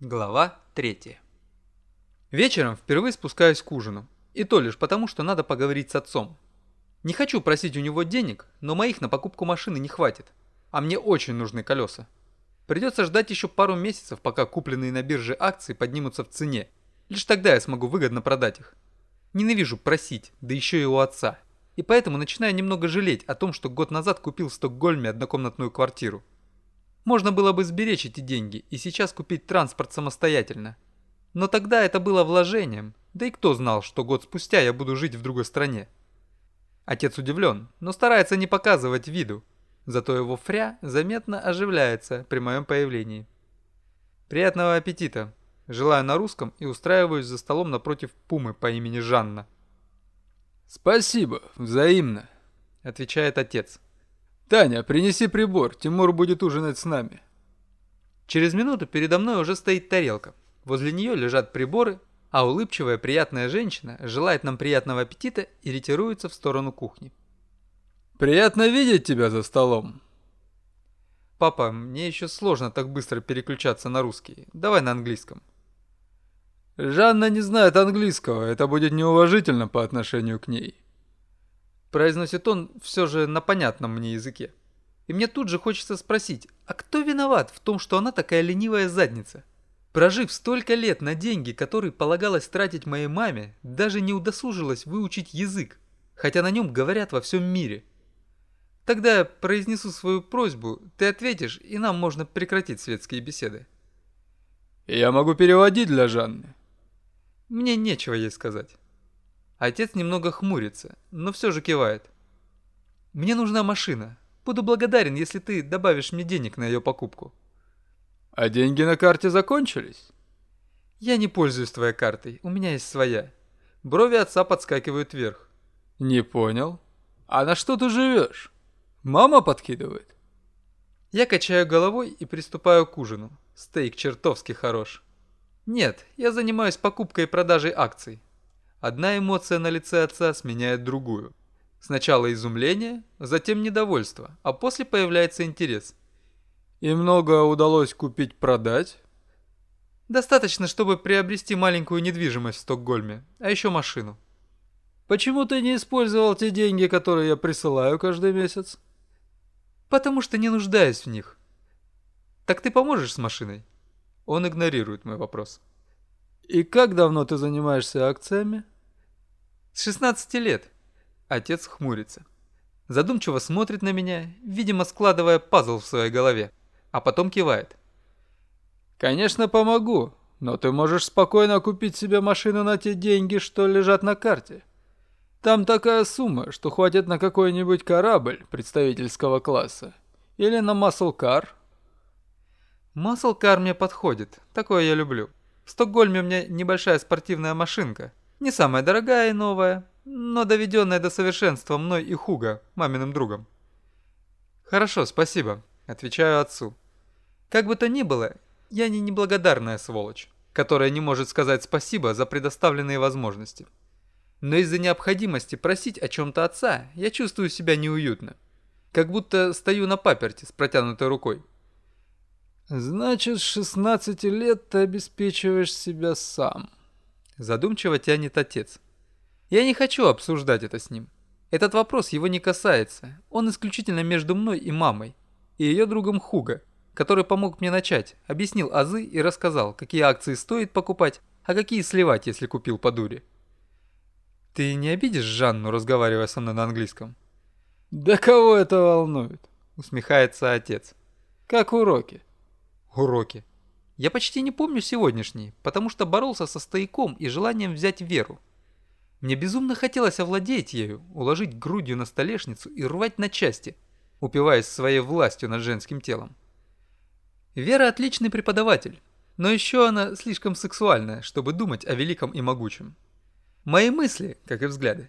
Глава 3 Вечером впервые спускаюсь к ужину. И то лишь потому, что надо поговорить с отцом. Не хочу просить у него денег, но моих на покупку машины не хватит. А мне очень нужны колеса. Придется ждать еще пару месяцев, пока купленные на бирже акции поднимутся в цене. Лишь тогда я смогу выгодно продать их. Ненавижу просить, да еще и у отца. И поэтому начинаю немного жалеть о том, что год назад купил в Стокгольме однокомнатную квартиру. Можно было бы сберечь эти деньги и сейчас купить транспорт самостоятельно. Но тогда это было вложением, да и кто знал, что год спустя я буду жить в другой стране. Отец удивлен, но старается не показывать виду, зато его фря заметно оживляется при моем появлении. Приятного аппетита! Желаю на русском и устраиваюсь за столом напротив Пумы по имени Жанна. «Спасибо, взаимно», — отвечает отец. «Таня, принеси прибор, Тимур будет ужинать с нами». Через минуту передо мной уже стоит тарелка. Возле нее лежат приборы, а улыбчивая приятная женщина желает нам приятного аппетита и ретируется в сторону кухни. «Приятно видеть тебя за столом». «Папа, мне еще сложно так быстро переключаться на русский. Давай на английском». «Жанна не знает английского, это будет неуважительно по отношению к ней». Произносит он все же на понятном мне языке. И мне тут же хочется спросить, а кто виноват в том, что она такая ленивая задница? Прожив столько лет на деньги, которые полагалось тратить моей маме, даже не удосужилась выучить язык, хотя на нем говорят во всем мире. Тогда я произнесу свою просьбу, ты ответишь, и нам можно прекратить светские беседы. Я могу переводить для Жанны. Мне нечего ей сказать. Отец немного хмурится, но все же кивает. «Мне нужна машина. Буду благодарен, если ты добавишь мне денег на ее покупку». «А деньги на карте закончились?» «Я не пользуюсь твоей картой, у меня есть своя». Брови отца подскакивают вверх. «Не понял. А на что ты живешь? Мама подкидывает?» Я качаю головой и приступаю к ужину. Стейк чертовски хорош. Нет, я занимаюсь покупкой и продажей акций. Одна эмоция на лице отца сменяет другую. Сначала изумление, затем недовольство, а после появляется интерес. И много удалось купить-продать? Достаточно, чтобы приобрести маленькую недвижимость в Стокгольме, а еще машину. Почему ты не использовал те деньги, которые я присылаю каждый месяц? Потому что не нуждаюсь в них. Так ты поможешь с машиной? Он игнорирует мой вопрос. «И как давно ты занимаешься акциями?» «С 16 лет». Отец хмурится. Задумчиво смотрит на меня, видимо, складывая пазл в своей голове, а потом кивает. «Конечно, помогу, но ты можешь спокойно купить себе машину на те деньги, что лежат на карте. Там такая сумма, что хватит на какой-нибудь корабль представительского класса. Или на маслкар». «Маслкар мне подходит, такое я люблю». В Стокгольме у меня небольшая спортивная машинка. Не самая дорогая и новая, но доведенная до совершенства мной и Хуга, маминым другом. «Хорошо, спасибо», — отвечаю отцу. «Как бы то ни было, я не неблагодарная сволочь, которая не может сказать спасибо за предоставленные возможности. Но из-за необходимости просить о чем-то отца я чувствую себя неуютно. Как будто стою на паперти с протянутой рукой. «Значит, с 16 лет ты обеспечиваешь себя сам», – задумчиво тянет отец. «Я не хочу обсуждать это с ним. Этот вопрос его не касается. Он исключительно между мной и мамой, и ее другом Хуга, который помог мне начать, объяснил азы и рассказал, какие акции стоит покупать, а какие сливать, если купил по дуре. «Ты не обидишь Жанну, разговаривая со мной на английском?» «Да кого это волнует?» – усмехается отец. «Как уроки?» Уроки. Я почти не помню сегодняшний, потому что боролся со стояком и желанием взять веру. Мне безумно хотелось овладеть ею, уложить грудью на столешницу и рвать на части, упиваясь своей властью над женским телом. Вера отличный преподаватель, но еще она слишком сексуальная, чтобы думать о великом и могучем. Мои мысли, как и взгляды,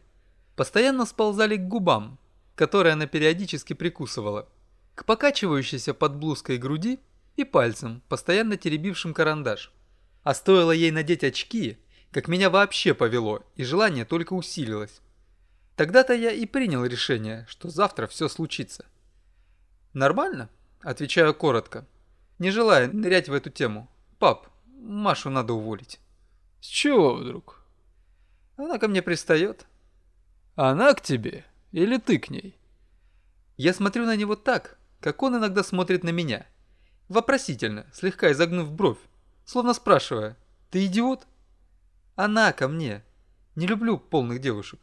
постоянно сползали к губам, которые она периодически прикусывала, к покачивающейся под блузкой груди и пальцем, постоянно теребившим карандаш. А стоило ей надеть очки, как меня вообще повело, и желание только усилилось. Тогда-то я и принял решение, что завтра все случится. «Нормально?» – отвечаю коротко, не желая нырять в эту тему. «Пап, Машу надо уволить. С чего вдруг? Она ко мне пристает. Она к тебе или ты к ней? Я смотрю на него так, как он иногда смотрит на меня. Вопросительно, слегка изогнув бровь, словно спрашивая, «Ты идиот?» Она ко мне. Не люблю полных девушек.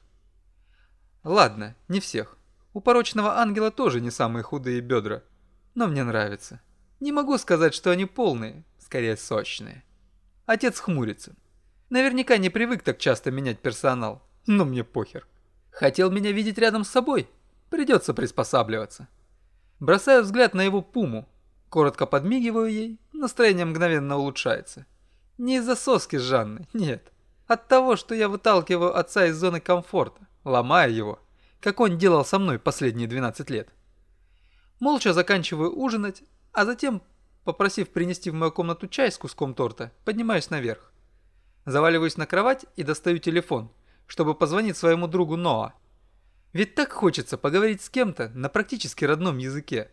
Ладно, не всех. У порочного ангела тоже не самые худые бедра. Но мне нравится. Не могу сказать, что они полные, скорее сочные. Отец хмурится. Наверняка не привык так часто менять персонал, но мне похер. Хотел меня видеть рядом с собой? Придется приспосабливаться. Бросаю взгляд на его пуму. Коротко подмигиваю ей, настроение мгновенно улучшается. Не из-за соски с Жанной, нет. От того, что я выталкиваю отца из зоны комфорта, ломая его, как он делал со мной последние 12 лет. Молча заканчиваю ужинать, а затем, попросив принести в мою комнату чай с куском торта, поднимаюсь наверх. Заваливаюсь на кровать и достаю телефон, чтобы позвонить своему другу Ноа. Ведь так хочется поговорить с кем-то на практически родном языке.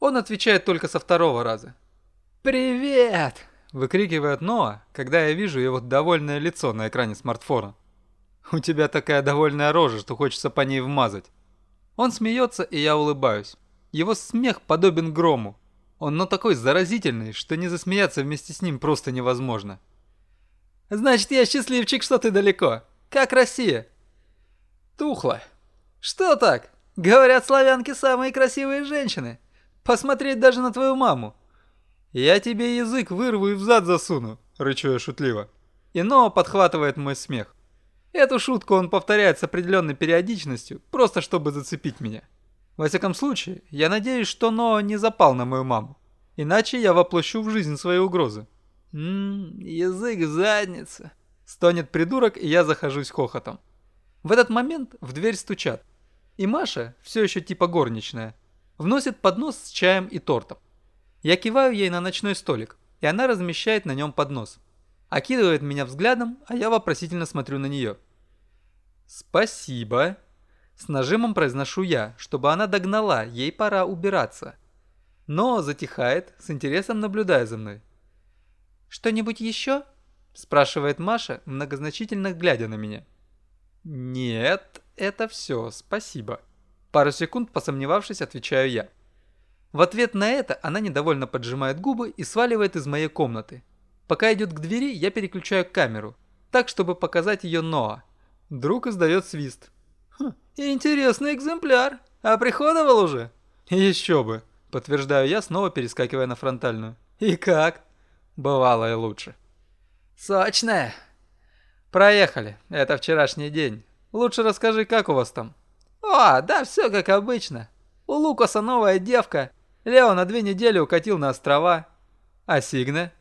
Он отвечает только со второго раза. «Привет!» – выкрикивает Ноа, когда я вижу его довольное лицо на экране смартфона. «У тебя такая довольная рожа, что хочется по ней вмазать». Он смеется, и я улыбаюсь. Его смех подобен грому. Он но такой заразительный, что не засмеяться вместе с ним просто невозможно. «Значит, я счастливчик, что ты далеко. Как Россия?» «Тухло». «Что так? Говорят, славянки самые красивые женщины. Посмотреть даже на твою маму». «Я тебе язык вырву и в зад засуну», — рычу я шутливо. И Ноа подхватывает мой смех. Эту шутку он повторяет с определенной периодичностью, просто чтобы зацепить меня. Во всяком случае, я надеюсь, что Ноа не запал на мою маму. Иначе я воплощу в жизнь свои угрозы. «Ммм, язык в заднице!» Стонет придурок, и я захожусь хохотом. В этот момент в дверь стучат. И Маша, все еще типа горничная, вносит поднос с чаем и тортом. Я киваю ей на ночной столик, и она размещает на нем поднос. Окидывает меня взглядом, а я вопросительно смотрю на нее. «Спасибо», с нажимом произношу я, чтобы она догнала, ей пора убираться. Но затихает, с интересом наблюдая за мной. «Что-нибудь еще?» – спрашивает Маша, многозначительно глядя на меня. «Нет, это все, спасибо». Пару секунд посомневавшись, отвечаю я. В ответ на это она недовольно поджимает губы и сваливает из моей комнаты. Пока идет к двери, я переключаю камеру, так, чтобы показать ее Ноа. Друг издает свист. Хм, интересный экземпляр. А приходовал уже? Еще бы, подтверждаю я, снова перескакивая на фронтальную. И как? Бывало и лучше. Сочная. Проехали. Это вчерашний день. Лучше расскажи, как у вас там? О, да все как обычно. У Лукаса новая девка. Лео на две недели укатил на острова. А Сигна?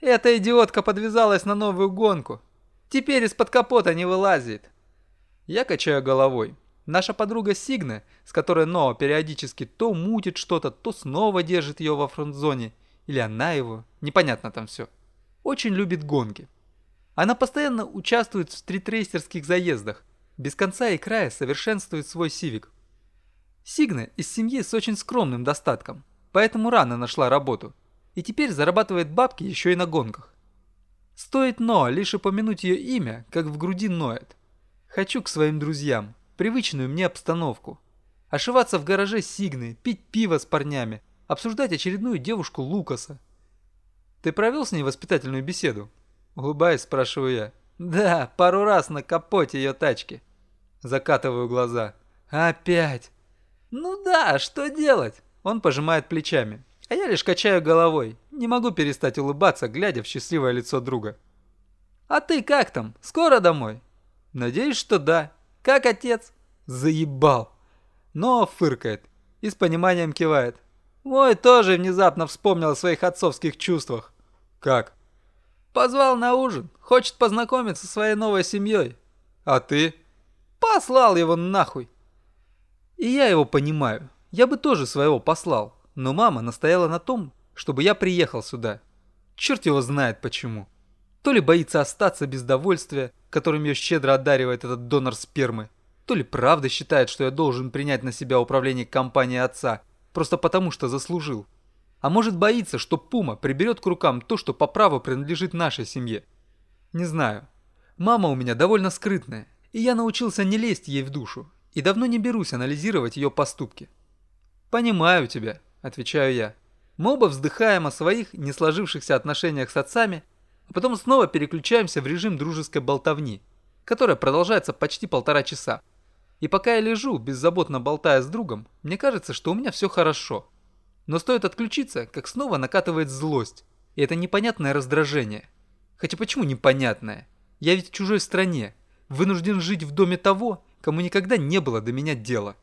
Эта идиотка подвязалась на новую гонку. Теперь из-под капота не вылазит. Я качаю головой. Наша подруга Сигна, с которой Ноа периодически то мутит что-то, то снова держит ее во фронт-зоне, или она его, непонятно там все, очень любит гонки. Она постоянно участвует в стритрейсерских заездах, без конца и края совершенствует свой Сивик. Сигна из семьи с очень скромным достатком, поэтому рано нашла работу, и теперь зарабатывает бабки еще и на гонках. Стоит Ноа лишь упомянуть ее имя, как в груди ноет. Хочу к своим друзьям, привычную мне обстановку. Ошиваться в гараже Сигны, пить пиво с парнями, обсуждать очередную девушку Лукаса. Ты провел с ней воспитательную беседу? Улыбаясь, спрашиваю я. Да, пару раз на капоте ее тачки. Закатываю глаза. Опять. Ну да, что делать? Он пожимает плечами. А я лишь качаю головой. Не могу перестать улыбаться, глядя в счастливое лицо друга. А ты как там? Скоро домой? Надеюсь, что да. Как отец? Заебал. Но фыркает и с пониманием кивает. Мой тоже внезапно вспомнил о своих отцовских чувствах. Как? Позвал на ужин. Хочет познакомиться со своей новой семьей. А ты? Послал его нахуй. И я его понимаю. Я бы тоже своего послал. Но мама настояла на том, чтобы я приехал сюда. Черт его знает почему. То ли боится остаться без довольствия, которым ее щедро одаривает этот донор спермы, то ли правда считает, что я должен принять на себя управление компанией отца, просто потому что заслужил. А может боится, что Пума приберет к рукам то, что по праву принадлежит нашей семье. Не знаю. Мама у меня довольно скрытная, и я научился не лезть ей в душу, и давно не берусь анализировать ее поступки. «Понимаю тебя», – отвечаю я. Мы оба вздыхаем о своих не сложившихся отношениях с отцами, а потом снова переключаемся в режим дружеской болтовни, которая продолжается почти полтора часа. И пока я лежу, беззаботно болтая с другом, мне кажется, что у меня все хорошо. Но стоит отключиться, как снова накатывает злость, и это непонятное раздражение. Хотя почему непонятное? Я ведь в чужой стране, вынужден жить в доме того, кому никогда не было до меня дела.